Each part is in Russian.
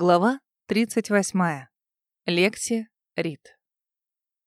Глава 38. Лекси Рид.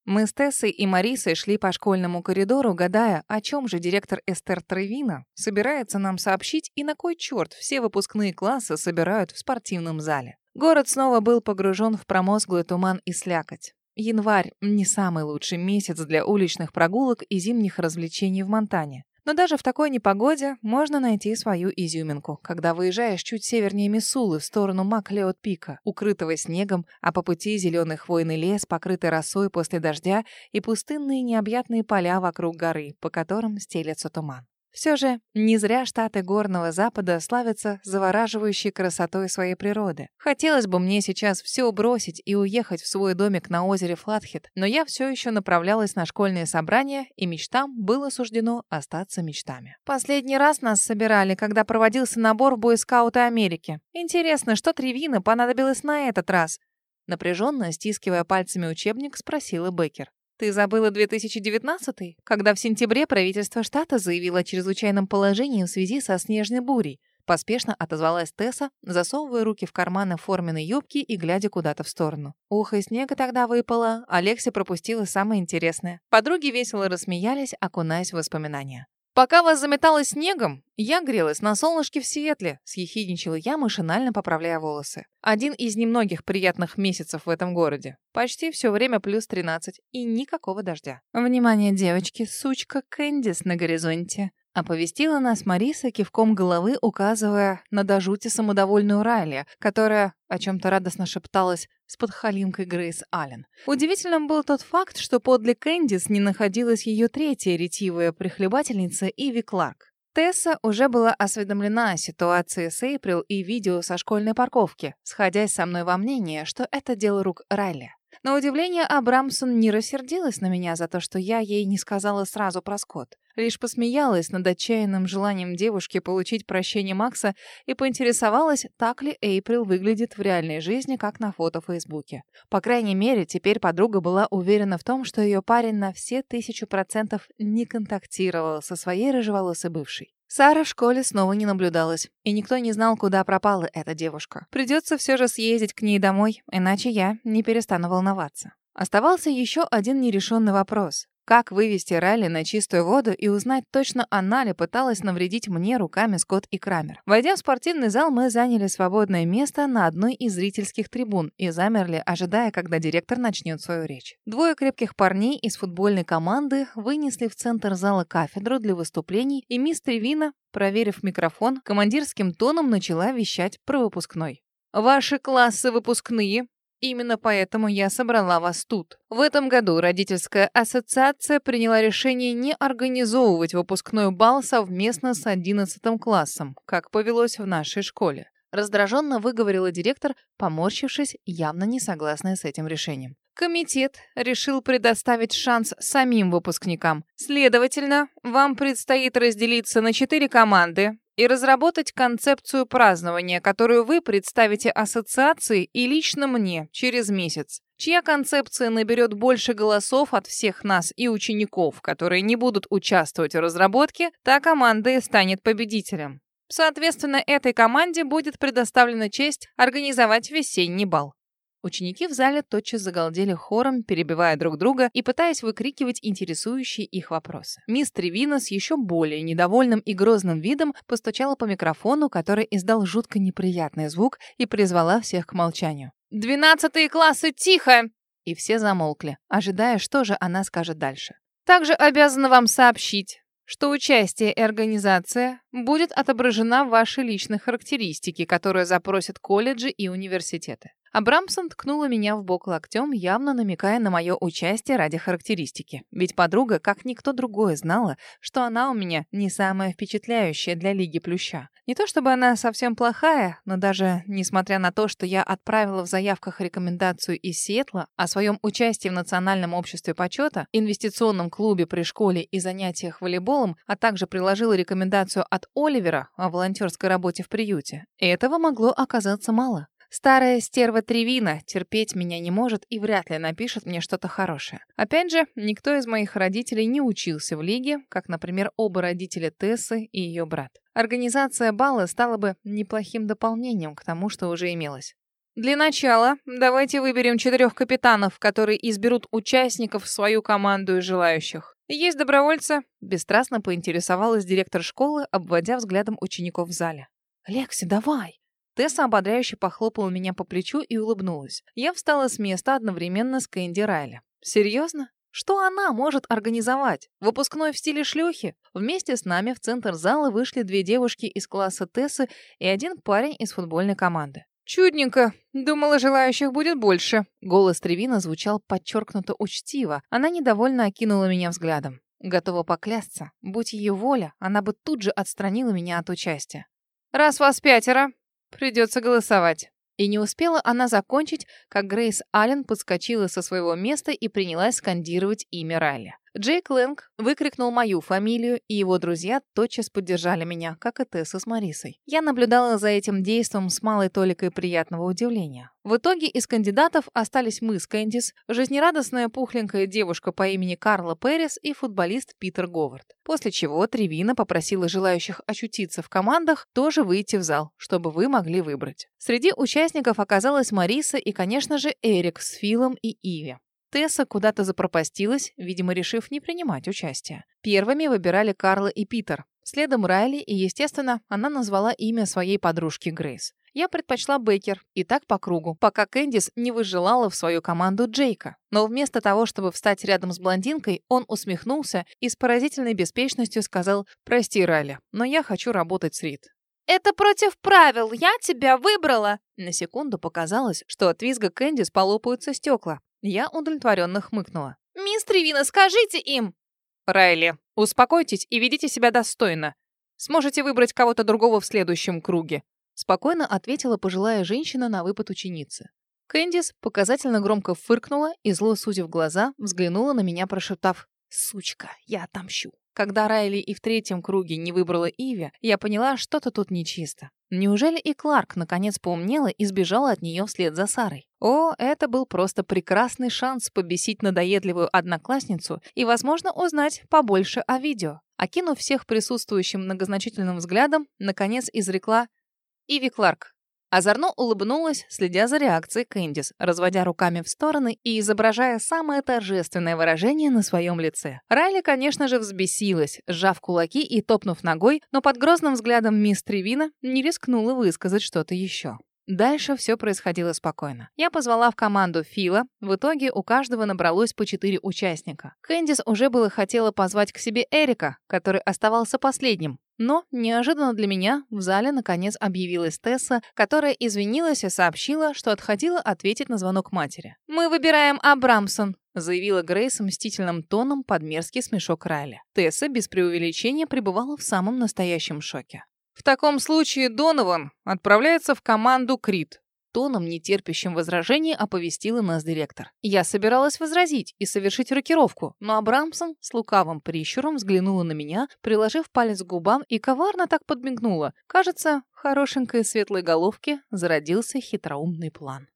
Мы с Тессой и Марисой шли по школьному коридору, гадая, о чем же директор Эстер Тревина собирается нам сообщить и на кой черт все выпускные классы собирают в спортивном зале. Город снова был погружен в промозглый туман и слякоть. Январь — не самый лучший месяц для уличных прогулок и зимних развлечений в Монтане. Но даже в такой непогоде можно найти свою изюминку, когда выезжаешь чуть севернее Мисулы в сторону Маклеот-Пика, укрытого снегом, а по пути зеленый хвойный лес, покрытый росой после дождя, и пустынные необъятные поля вокруг горы, по которым стелется туман. Все же не зря штаты Горного Запада славятся завораживающей красотой своей природы. Хотелось бы мне сейчас все бросить и уехать в свой домик на озере Флатхед, но я все еще направлялась на школьные собрания, и мечтам было суждено остаться мечтами. Последний раз нас собирали, когда проводился набор в бойскауты Америки. Интересно, что Тревина понадобилось на этот раз? Напряженно, стискивая пальцами учебник, спросила Беккер. Ты забыла 2019 когда в сентябре правительство штата заявило о чрезвычайном положении в связи со снежной бурей. Поспешно отозвалась Тесса, засовывая руки в карманы форменной юбки и глядя куда-то в сторону. Ух, и снега тогда выпало. Алекси пропустила самое интересное. Подруги весело рассмеялись, окунаясь в воспоминания. «Пока вас заметало снегом, я грелась на солнышке в Сиэтле», — съехидничала я, машинально поправляя волосы. Один из немногих приятных месяцев в этом городе. Почти все время плюс 13 и никакого дождя. «Внимание, девочки, сучка Кэндис на горизонте», Оповестила нас Мариса кивком головы, указывая на до жути самодовольную Райли, которая о чем-то радостно шепталась с подхалимкой Грейс Аллен. Удивительным был тот факт, что подле Кэндис не находилась ее третья ретивая прихлебательница Иви Кларк. Тесса уже была осведомлена о ситуации с Эйприл и видео со школьной парковки, сходясь со мной во мнении, что это дело рук Райли. На удивление, Абрамсон не рассердилась на меня за то, что я ей не сказала сразу про Скотт. Лишь посмеялась над отчаянным желанием девушки получить прощение Макса и поинтересовалась, так ли Эйприл выглядит в реальной жизни, как на фото в Фейсбуке. По крайней мере, теперь подруга была уверена в том, что ее парень на все тысячу процентов не контактировал со своей рыжеволосой бывшей. Сара в школе снова не наблюдалась, и никто не знал, куда пропала эта девушка. Придется все же съездить к ней домой, иначе я не перестану волноваться. Оставался еще один нерешенный вопрос. Как вывести Райли на чистую воду и узнать, точно она ли пыталась навредить мне руками Скотт и Крамер. Войдя в спортивный зал, мы заняли свободное место на одной из зрительских трибун и замерли, ожидая, когда директор начнет свою речь. Двое крепких парней из футбольной команды вынесли в центр зала кафедру для выступлений, и мисс Тревина, проверив микрофон, командирским тоном начала вещать про выпускной. Ваши классы выпускные Именно поэтому я собрала вас тут. В этом году родительская ассоциация приняла решение не организовывать выпускной бал совместно с 11 классом, как повелось в нашей школе. Раздраженно выговорила директор, поморщившись, явно не согласная с этим решением. Комитет решил предоставить шанс самим выпускникам. Следовательно, вам предстоит разделиться на четыре команды и разработать концепцию празднования, которую вы представите ассоциации и лично мне через месяц. Чья концепция наберет больше голосов от всех нас и учеников, которые не будут участвовать в разработке, та команда и станет победителем. Соответственно, этой команде будет предоставлена честь организовать весенний бал. Ученики в зале тотчас загалдели хором, перебивая друг друга и пытаясь выкрикивать интересующие их вопросы. Мисс Тревина с еще более недовольным и грозным видом постучала по микрофону, который издал жутко неприятный звук и призвала всех к молчанию. «Двенадцатые классы, тихо!» И все замолкли, ожидая, что же она скажет дальше. «Также обязана вам сообщить, что участие и организация будет отображена в вашей личной характеристике, которую запросят колледжи и университеты. Абрамсон ткнула меня в бок локтем, явно намекая на мое участие ради характеристики. Ведь подруга, как никто другой, знала, что она у меня не самая впечатляющая для Лиги Плюща. Не то чтобы она совсем плохая, но даже несмотря на то, что я отправила в заявках рекомендацию из Сиэтла о своем участии в Национальном обществе почета, инвестиционном клубе при школе и занятиях волейболом, а также приложила рекомендацию от Оливера о волонтерской работе в приюте, этого могло оказаться мало. Старая стерва Тревина терпеть меня не может и вряд ли напишет мне что-то хорошее. Опять же, никто из моих родителей не учился в лиге, как, например, оба родителя Тессы и ее брат. Организация бала стала бы неплохим дополнением к тому, что уже имелось. Для начала давайте выберем четырех капитанов, которые изберут участников в свою команду и желающих. Есть добровольцы?» Бесстрастно поинтересовалась директор школы, обводя взглядом учеников в зале. «Лекси, давай!» Тесса ободряюще похлопала меня по плечу и улыбнулась. Я встала с места одновременно с Кэнди Райли. «Серьезно? Что она может организовать? Выпускной в стиле шлюхи? Вместе с нами в центр зала вышли две девушки из класса Тессы и один парень из футбольной команды. «Чудненько. Думала, желающих будет больше». Голос Тревина звучал подчеркнуто учтиво. Она недовольно окинула меня взглядом. Готова поклясться. Будь ее воля, она бы тут же отстранила меня от участия. «Раз вас пятеро, придется голосовать». И не успела она закончить, как Грейс Аллен подскочила со своего места и принялась скандировать имя Райли. Джейк Лэнг выкрикнул мою фамилию, и его друзья тотчас поддержали меня, как и Тесса с Марисой. Я наблюдала за этим действом с малой толикой приятного удивления. В итоге из кандидатов остались мы с Кэндис, жизнерадостная пухленькая девушка по имени Карла Перес и футболист Питер Говард. После чего Тревина попросила желающих очутиться в командах тоже выйти в зал, чтобы вы могли выбрать. Среди участников оказалась Мариса и, конечно же, Эрик с Филом и Иви. Тесса куда-то запропастилась, видимо, решив не принимать участие. Первыми выбирали Карла и Питер. Следом Райли, и, естественно, она назвала имя своей подружки Грейс. Я предпочла Бейкер, и так по кругу, пока Кэндис не выжелала в свою команду Джейка. Но вместо того, чтобы встать рядом с блондинкой, он усмехнулся и с поразительной беспечностью сказал «Прости, Райли, но я хочу работать с Рид». «Это против правил, я тебя выбрала!» На секунду показалось, что от визга Кэндис полопаются стекла. Я удовлетворенно хмыкнула. «Мисс Тревина, скажите им!» «Райли, успокойтесь и ведите себя достойно. Сможете выбрать кого-то другого в следующем круге», спокойно ответила пожилая женщина на выпад ученицы. Кэндис показательно громко фыркнула и, зло сузив глаза, взглянула на меня, прошептав «Сучка, я отомщу». Когда Райли и в третьем круге не выбрала Иви, я поняла, что-то тут нечисто. Неужели и Кларк наконец поумнела и сбежала от нее вслед за Сарой? О, это был просто прекрасный шанс побесить надоедливую одноклассницу и, возможно, узнать побольше о видео. Окинув всех присутствующим многозначительным взглядом, наконец изрекла «Иви Кларк, Озорно улыбнулась, следя за реакцией Кэндис, разводя руками в стороны и изображая самое торжественное выражение на своем лице. Райли, конечно же, взбесилась, сжав кулаки и топнув ногой, но под грозным взглядом мисс Тревина не рискнула высказать что-то еще. Дальше все происходило спокойно. Я позвала в команду Фила. В итоге у каждого набралось по четыре участника. Кэндис уже было хотела позвать к себе Эрика, который оставался последним. Но неожиданно для меня в зале наконец объявилась Тесса, которая извинилась и сообщила, что отходила ответить на звонок матери. «Мы выбираем Абрамсон», заявила Грейс мстительным тоном под мерзкий смешок Райли. Тесса без преувеличения пребывала в самом настоящем шоке. «В таком случае Донован отправляется в команду Крит», тоном, нетерпящим возражений, оповестила нас директор. Я собиралась возразить и совершить рокировку, но Абрамсон с лукавым прищуром взглянула на меня, приложив палец к губам и коварно так подмигнула. Кажется, хорошенькой светлой головке зародился хитроумный план.